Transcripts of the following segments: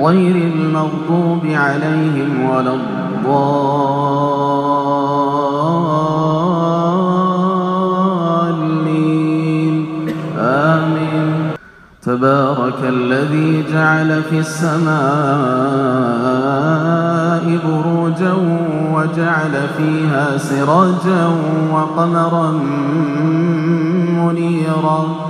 غير المغضوب عليهم ولا الضالين. آمين. تبارك الذي جعل في السماء بروجا وجعل فيها سراجا وقمرا منيرا.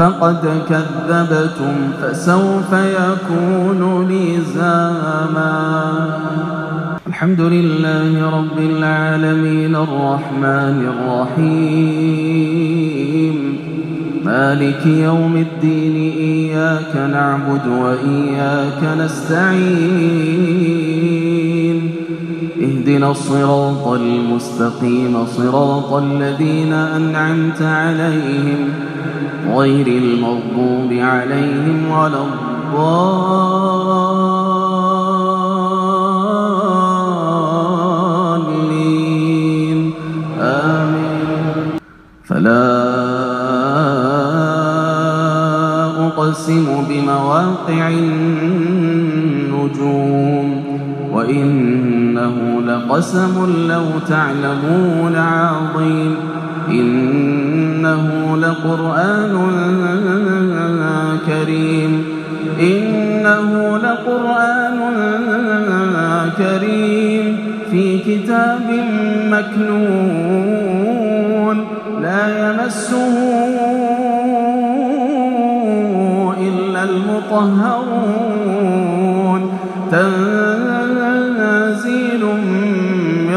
فقد كذبتم فسوف يكون لزاما الحمد لله رب العالمين الرحمن الرحيم. مالك يوم الدين إياك نعبد وإياك نستعين. اهدنا الصراط المستقيم صراط الذين أنعمت عليهم غير المغضوب عليهم ولا الضالين. آمين. فلا أقسم بمواقع لقسم لو تعلمون عظيم إن إنه لقرآن كريم إنه لقرآن كريم في كتاب مكنون لا يمسه إلا المطهرون تنزيل من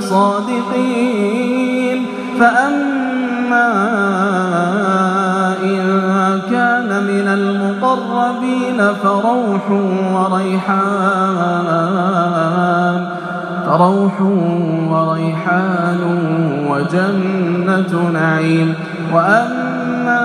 صادقين. فأما إن كان من المقربين فروح وريحان فروح وريحان وجنة نعيم. وأما